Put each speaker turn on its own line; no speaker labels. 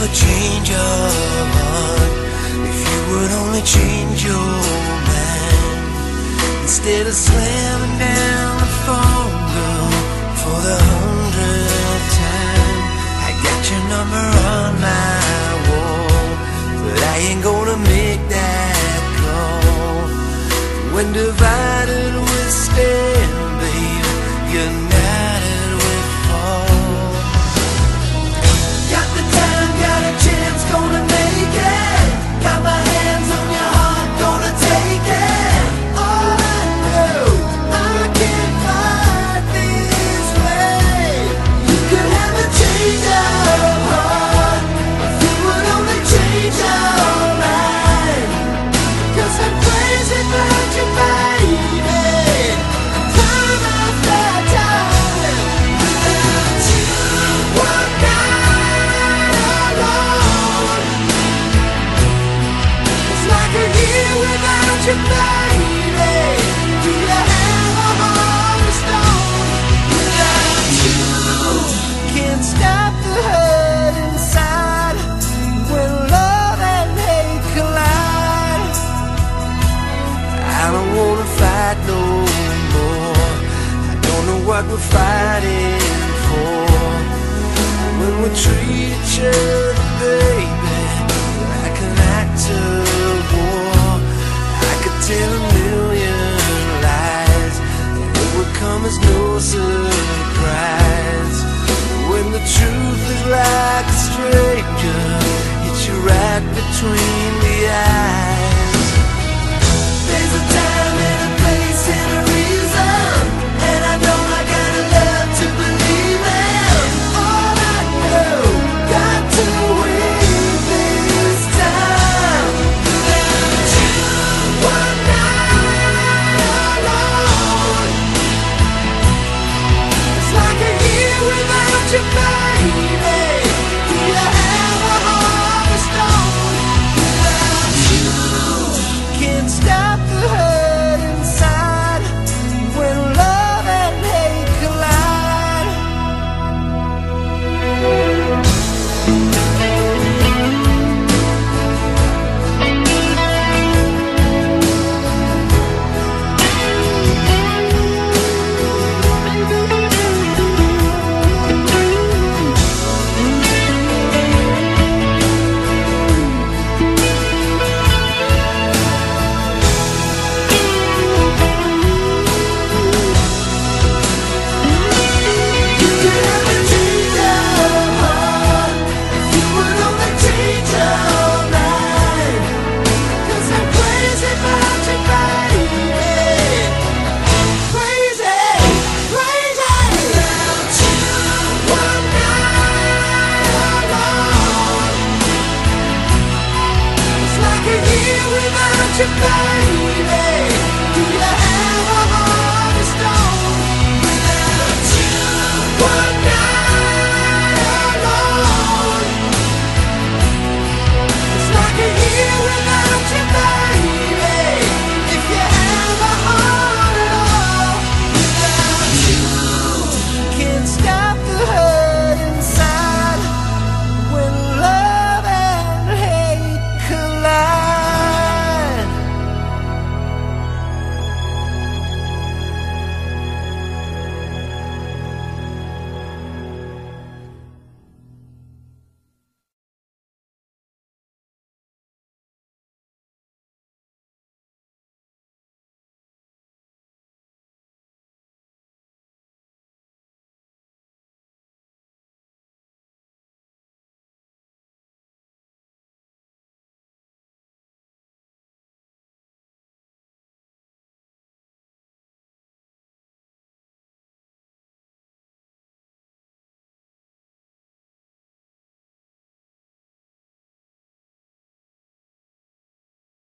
ever change your heart, if you would only change your mind, instead of slamming down the phone, girl, for the hundredth time, I got your number on my wall, but I ain't gonna make that call. When divided we stand, baby, united what we're fighting for. When we treat each other, baby, like an act of war. I could tell a million lies, and it would come as no surprise. When the truth is like a stranger, hits you right between your body